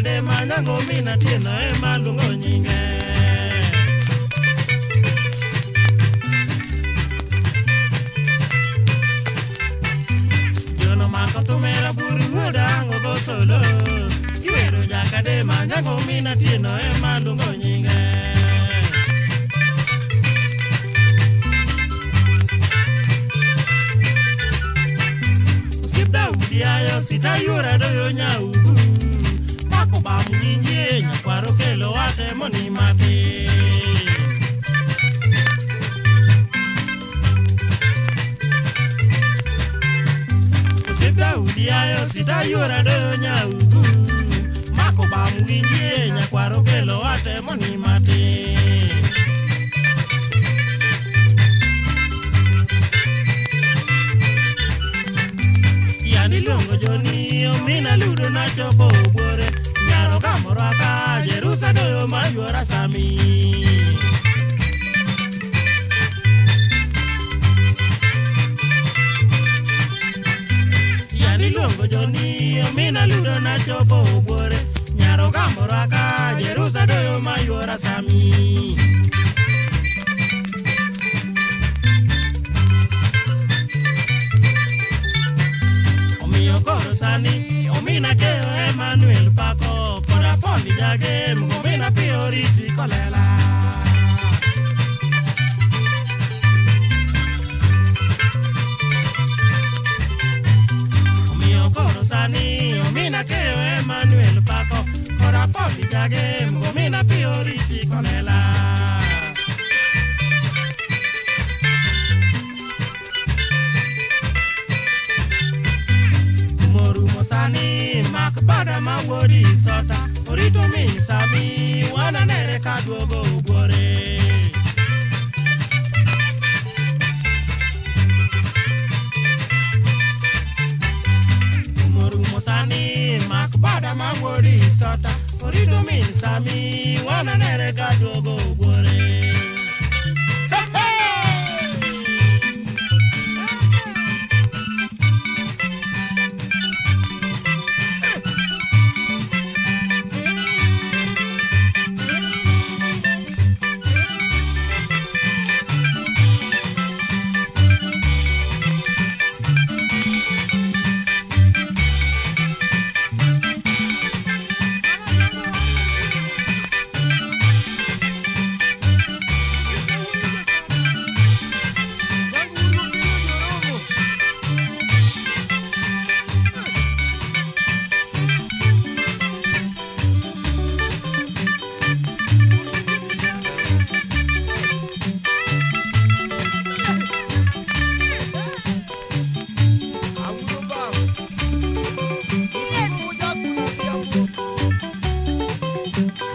kade manyango mina tieno ema lungo nyinge jono mako tumera buri ngudango gosolo kiwero nyakade manyango mina tieno ema lungo nyinge Sita yura doyo nyaugu chako bam nyinge nyakwaro kelo watemo ni mati osiedaudi ayo sitayuora doyo nyaugu mako bam winje nyakwaro kelo watemo ni mati yaniluongo joni omina ludo nachopo mí. Y a ni luego yo ni a mí no le hubiera nacho por Nyaro gamboro acá. game, mo bena piori ti kolela omiyo koro sani omina keyo emmanuel orí tó mi Thank you.